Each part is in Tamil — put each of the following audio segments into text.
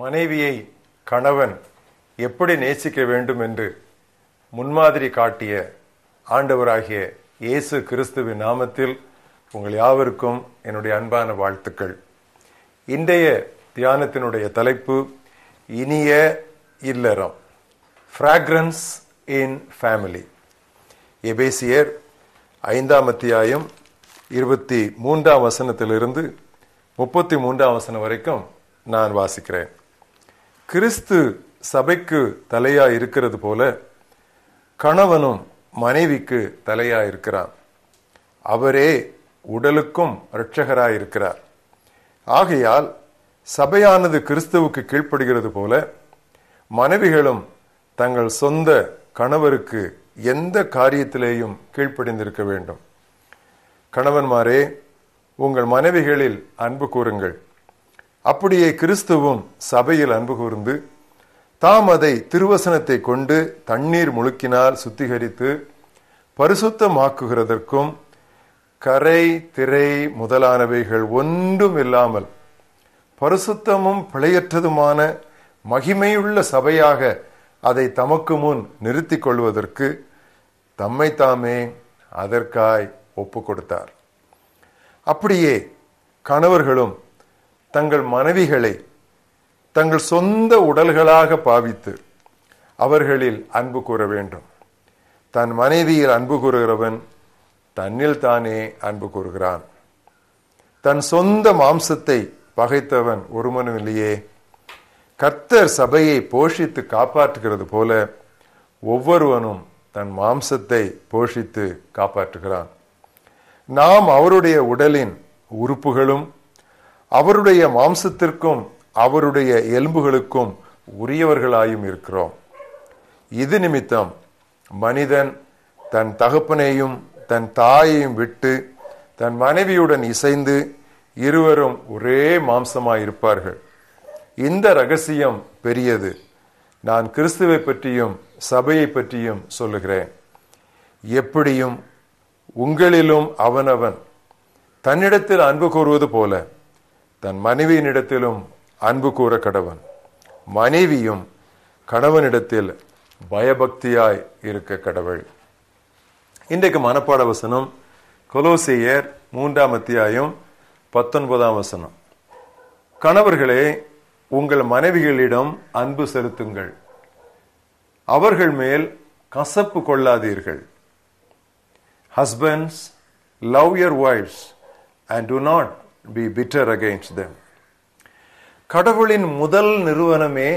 மனைவியை கணவன் எப்படி நேசிக்க வேண்டும் என்று முன்மாதிரி காட்டிய ஆண்டவராகிய இயேசு கிறிஸ்துவின் நாமத்தில் உங்கள் யாவருக்கும் என்னுடைய அன்பான வாழ்த்துக்கள். இன்றைய தியானத்தினுடைய தலைப்பு இனிய இல்லறம் ஃப்ராக்ரன்ஸ் இன் ஃபேமிலி எபேசியர் ஐந்தாம் அத்தியாயம் இருபத்தி மூன்றாம் வசனத்திலிருந்து முப்பத்தி மூன்றாம் வசனம் வரைக்கும் நான் வாசிக்கிறேன். கிறிஸ்து சபைக்கு தலையா இருக்கிறது போல கணவனும் மனைவிக்கு தலையா இருக்கிறான் அவரே உடலுக்கும் இரட்சகராய் இருக்கிறார் ஆகையால் சபையானது கிறிஸ்துவுக்கு கீழ்ப்படுகிறது போல மனைவிகளும் தங்கள் சொந்த கணவருக்கு எந்த காரியத்திலேயும் கீழ்ப்படிந்திருக்க வேண்டும். கணவன்மாரே உங்கள் மனைவிகளில் அன்பு கூறுங்கள். அப்படியே கிறிஸ்துவும் சபையில் அன்பு கூர்ந்து தாம் அதை திருவசனத்தை கொண்டு தண்ணீர் முழுக்கினால் சுத்திகரித்து பரிசுத்தமாக்குகிறதற்கும் கரை திரை முதலானவைகள் ஒன்றும் இல்லாமல் பரிசுத்தமும் பிழையற்றதுமான மகிமையுள்ள சபையாக அதை தமக்கு முன் நிறுத்தி கொள்வதற்கு தம்மை தாமே அதற்காய் ஒப்பு கொடுத்தார். அப்படியே கணவர்களும் தங்கள் மனைவிகளை தங்கள் சொந்த உடல்களாக பாவித்து அவர்களில் அன்பு கூற வேண்டும். தன் மனைவியில் அன்பு கூறுகிறவன் தன்னில் தானே அன்பு கூறுகிறான். தன் சொந்த மாம்சத்தை பகைத்தவன் ஒருவனும் இல்லையே. கர்த்தர் சபையை போஷித்து காப்பாற்றுகிறது போல ஒவ்வொருவனும் தன் மாம்சத்தை போஷித்து காப்பாற்றுகிறான். நாம் அவருடைய உடலின் உறுப்புகளும் அவருடைய மாம்சத்திற்கும் அவருடைய எலும்புகளுக்கும் உரியவர்களாயும் இருக்கிறோம். இது நிமித்தம் மனிதன் தன் தகப்பனையும் தன் தாயையும் விட்டு தன் மனைவியுடன் இசைந்து இருவரும் ஒரே மாம்சமாய் இருப்பார்கள் இந்த ரகசியம் பெரியது. நான் கிறிஸ்துவை பற்றியும் சபையை பற்றியும் சொல்லுகிறேன். எப்படியும் உங்களிலும் அவனவன் தன்னிடத்தில் அன்பு கூறுவது போல தன் மனைவியினிடத்திலும் அன்பு கூற கடவன். மனைவியும் கணவனிடத்தில் பயபக்தியாய் இருக்க கடவுள். இன்றைக்கு மனப்பாட வசனம் கொலோசியர் மூன்றாம் அத்தியாயம் பத்தொன்பதாம் வசனம். கணவர்களே உங்கள் மனைவிகளிடம் அன்பு செலுத்துங்கள். அவர்கள் மேல் கசப்பு கொள்ளாதீர்கள். Husbands love your wives and do not be bitter against them கடவுளின் முதல் நிறுவனமே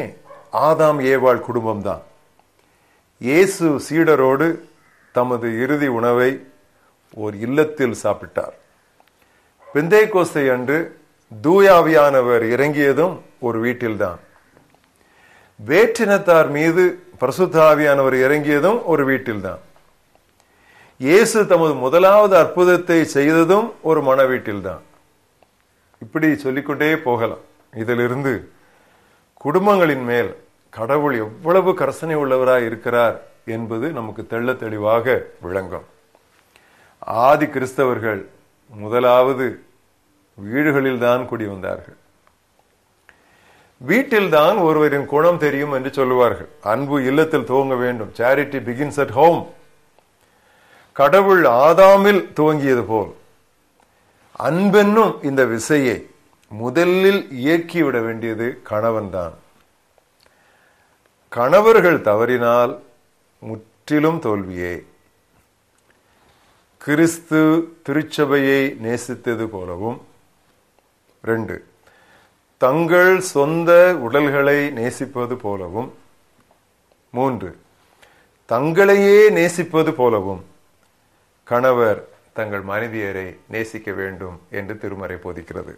ஆதாம் ஏவாள் குடும்பம்தான். இயேசு சீடரோடு தமது இறுதி உணவை ஓர் இல்லத்தில் சாப்பிட்டார். பிந்தை கோஸ்தை அன்று தூயாவியானவர் இறங்கியதும் ஒரு வீட்டில்தான். வேற்றினத்தார் மீது பிரசுத்தாவியானவர் இறங்கியதும் ஒரு வீட்டில்தான். இயேசு தமது முதலாவது அற்புதத்தை செய்ததும் ஒரு மன வீட்டில்தான். இப்படி சொல்லிக்கொண்டே போகலாம். இதிலிருந்து குடும்பங்களின் மேல் கடவுள் எவ்வளவு கரசனை உள்ளவராய் இருக்கிறார் என்பது நமக்கு தெள்ள தெளிவாக விளங்கும். ஆதி கிறிஸ்தவர்கள் முதலாவது வீடுகளில்தான் குடி வந்தார்கள். வீட்டில் தான் ஒருவரின் குணம் தெரியும் என்று சொல்லுவார்கள். அன்பு இல்லத்தில் துவங்க வேண்டும். சேரிட்டி பிகின்ஸ் அட் ஹோம் கடவுள் ஆதாமில் துவங்கியது போல். அன்பென்னும் இந்த விசையை முதலில் இயக்கிவிட வேண்டியது கணவன் தான் கணவர்கள் தவறினால் முற்றிலும் தோல்வியே. கிறிஸ்து திருச்சபையை நேசித்தது போலவும். ரெண்டு தங்கள் சொந்த உடல்களை நேசிப்பது போலவும். மூன்று தங்களையே நேசிப்பது போலவும். கணவர் தங்கள் மனைவியரை நேசிக்க வேண்டும் என்று திருமறை போதிக்கிறது.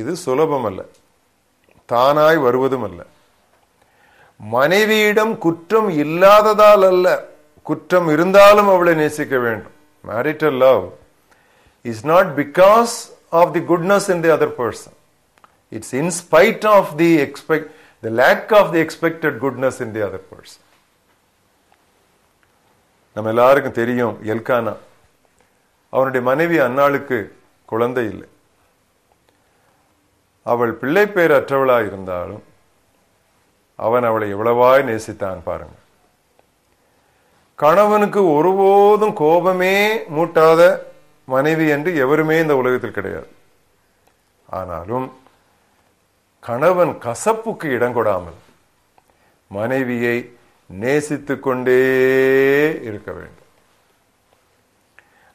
இது சுலபம் அல்ல தானாய் வருவதும் அல்ல மனைவியிடம் குற்றம் இல்லாததால் அல்ல குற்றம் இருந்தாலும் அவளை நேசிக்க வேண்டும். Marital love is not because of the goodness in the other person it's in spite of the expect the lack of the expected goodness in the other person நம்ம எல்லாருக்கும் தெரியும் எல்கானா அவனுடைய மனைவி அன்னாளுக்கு குழந்தை இல்லை. அவள் பிள்ளை பேர் அற்றவளா இருந்தாலும் அவன் அவளை எவ்வளவாய் நேசித்தான் பாருங்க. கணவனுக்கு ஒருபோதும் கோபமே மூட்டாத மனைவி என்று எவருமே இந்த உலகத்தில் கிடையாது. ஆனாலும் கணவன் கசப்புக்கு இடம் கொடாமல் மனைவியை நேசித்து கொண்டே இருக்க வேண்டும்.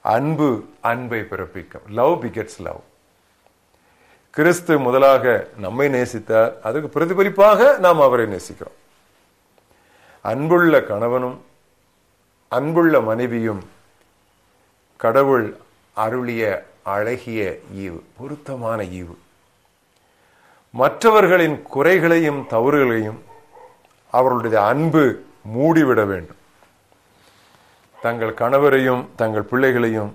அன்பு அன்பை பிறப்பிக்கும். லவ் பிகெட்ஸ் லவ் கிறிஸ்து முதலாக நம்மை நேசித்தார். அதுக்கு பிரதிபலிப்பாக நாம் அவரை நேசிக்கிறோம். அன்புள்ள கணவனும் அன்புள்ள மனைவியும் கடவுள் அருளிய அழகிய ஈவு பொருத்தமான ஈவு. மற்றவர்களின் குறைகளையும் தவறுகளையும் அவர்களுடைய அன்பு மூடிவிட வேண்டும். தங்கள் கணவரையும் தங்கள் பிள்ளைகளையும்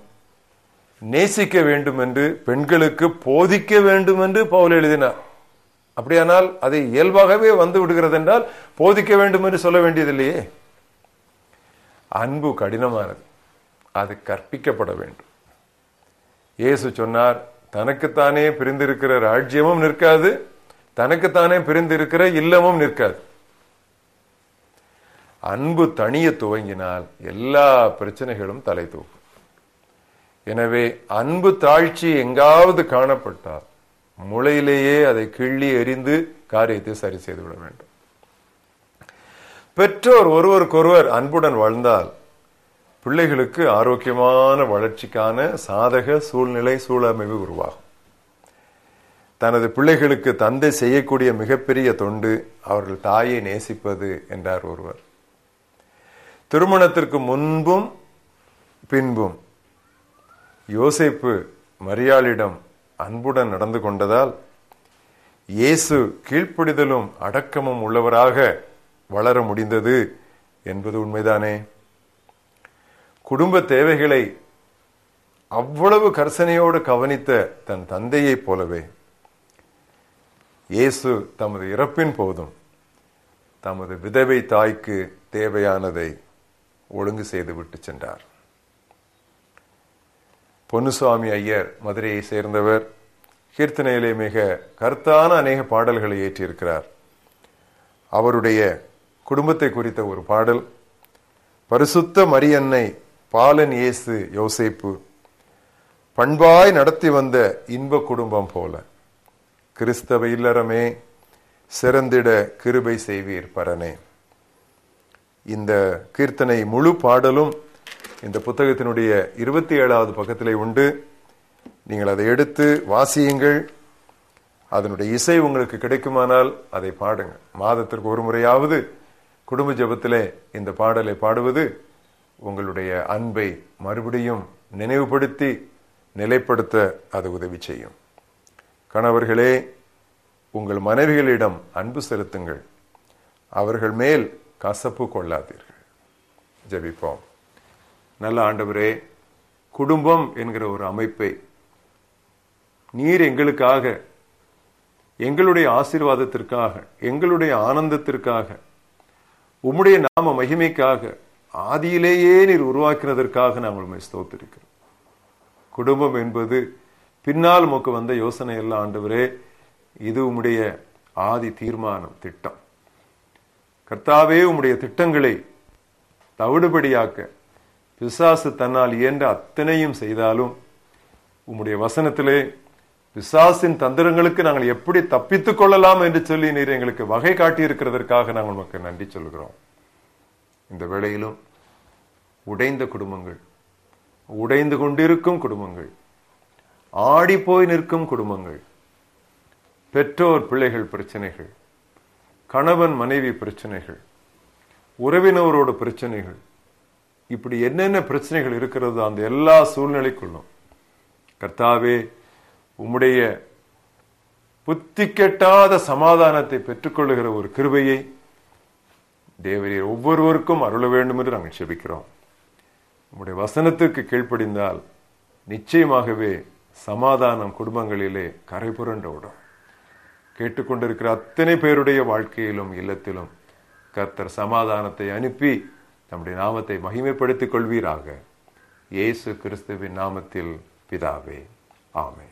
நேசிக்க வேண்டும் என்று பெண்களுக்கு போதிக்க வேண்டும் என்று பவுல் எழுதினார். அப்படியானால் அதை இயல்பாகவே வந்து விடுகிறது என்றால் போதிக்க வேண்டும் என்று சொல்ல வேண்டியதில்லையே. அன்பு கடினமானது. அது கற்பிக்கப்பட வேண்டும். இயேசு சொன்னார் தனக்குத்தானே பிரிந்திருக்கிற ராஜ்யமும் நிற்காது தனக்குத்தானே பிரிந்திருக்கிற இல்லமும் நிற்காது. அன்பு தனிய துவங்கினால் எல்லா பிரச்சனைகளும் தலை தூக்கும். எனவே அன்பு தாழ்ச்சி எங்காவது காணப்பட்டால் முளையிலேயே அதை கிள்ளி எறிந்து காரியத்தை சரி செய்து விட வேண்டும். பெற்றோர் ஒருவருக்கொருவர் அன்புடன் வாழ்ந்தால் பிள்ளைகளுக்கு ஆரோக்கியமான வளர்ச்சிக்கான சாதக சூழ்நிலை சூழமைவு உருவாகும். தனது பிள்ளைகளுக்கு தந்தை செய்யக்கூடிய மிகப்பெரிய தொண்டு அவர்கள் தாயை நேசிப்பது என்றார் ஒருவர். திருமணத்திற்கு முன்பும் பின்பும் யோசேப்பு மரியாளிடம் அன்புடன் நடந்து கொண்டதால் இயேசு கீழ்ப்பிடிதலும் அடக்கமும் உள்ளவராக வளர முடிந்தது என்பது உண்மைதானே? குடும்ப தேவைகளை அவ்வளவு கர்சனையோடு கவனித்த தன் தந்தையைப் போலவே இயேசு தமது இறப்பின் போதும் தமது விதவை தாய்க்கு தேவையானதை ஒழுங்கு செய்து விட்டு சென்றார். பொன்னுசுவாமி ஐயர் மதுரையை சேர்ந்தவர் கீர்த்தனையிலே மிக கருத்தான அநேக பாடல்களை ஏற்றியிருக்கிறார். அவருடைய குடும்பத்தை குறித்த ஒரு பாடல் பரிசுத்த மரியன்னை பாலன் இயேசு யோசைப்பு பண்பாய் நடத்தி வந்த இன்ப குடும்பம் போல. கிறிஸ்தவ இல்லறமே சிறந்திட கிருபை செய்வீர் பரனே. இந்த கீர்த்தனை முழு பாடலும் இந்த புத்தகத்தினுடைய இருபத்தி ஏழாவது பக்கத்திலே உண்டு. நீங்கள் அதை எடுத்து வாசியுங்கள். அதனுடைய இசை உங்களுக்கு கிடைக்குமானால் அதை பாடுங்க. மாதத்திற்கு ஒரு முறையாவது குடும்ப ஜபத்திலே இந்த பாடலை பாடுவது உங்களுடைய அன்பை மறுபடியும் நினைவுபடுத்தி நிலைப்படுத்த அது உதவி செய்யும். கணவர்களே உங்கள் மனைவிகளிடம் அன்பு செலுத்துங்கள். அவர்கள் மேல் கசப்பு கொள்ளாதீர்கள். ஜபிப்போம். நல்ல ஆண்டவரே குடும்பம் என்கிற ஒரு அமைப்பை நீர் எங்களுக்காக எங்களுடைய ஆசீர்வாதத்திற்காக எங்களுடைய ஆனந்தத்திற்காக உம்முடைய நாம மகிமைக்காக ஆதியிலேயே நீர் உருவாக்கினதற்காக நாங்கள் உண்மை ஸ்தோத்திருக்கிறோம். குடும்பம் என்பது பின்னால் உமக்கு வந்த யோசனை எல்லாம் ஆண்டவரே இது உம்முடைய ஆதி தீர்மானம் திட்டம். கர்த்தாவே உம்முடைய திட்டங்களை தவிடுபடியாக்க பிசாசு தன்னால் இயன்ற அத்தனையும் செய்தாலும் உம்முடைய வசனத்திலே பிசாசின் தந்திரங்களுக்கு நாங்கள் எப்படி தப்பித்துக் கொள்ளலாம் என்று சொல்லி நீர் எங்களுக்கு வகை காட்டியிருக்கிறதற்காக நாங்கள் உமக்கு நன்றி சொல்கிறோம். இந்த வேளையிலும் உடைந்த குடும்பங்கள் உடைந்து கொண்டிருக்கும் குடும்பங்கள் ஆடி போய் நிற்கும் குடும்பங்கள் பெற்றோர் பிள்ளைகள் பிரச்சனைகள் கணவன் மனைவி பிரச்சனைகள் உறவினரோட பிரச்சனைகள் இப்படி என்னென்ன பிரச்சனைகள் இருக்கிறதோ அந்த எல்லா சூழ்நிலைக்குள்ளும் கர்த்தாவே உம்முடைய புத்தி கெட்டாத சமாதானத்தை பெற்றுக்கொள்ளுகிற ஒரு கிருபையை தேவரீர் ஒவ்வொருவருக்கும் அருள வேண்டும் என்று நாங்கள் செபிக்கிறோம். உம்முடைய வசனத்திற்கு கீழ்ப்படிந்தால் நிச்சயமாகவே சமாதானம் குடும்பங்களிலே கரை புரண்டு விடும் கேட்டுக்கொண்டிருக்கிற அத்தனை பேருடைய வாழ்க்கையிலும் இல்லத்திலும் கர்த்தர் சமாதானத்தை அனுப்பி நம்முடைய நாமத்தை மகிமைப்படுத்திக் கொள்வீராக. இயேசு கிறிஸ்துவின் நாமத்தில் பிதாவே. ஆமே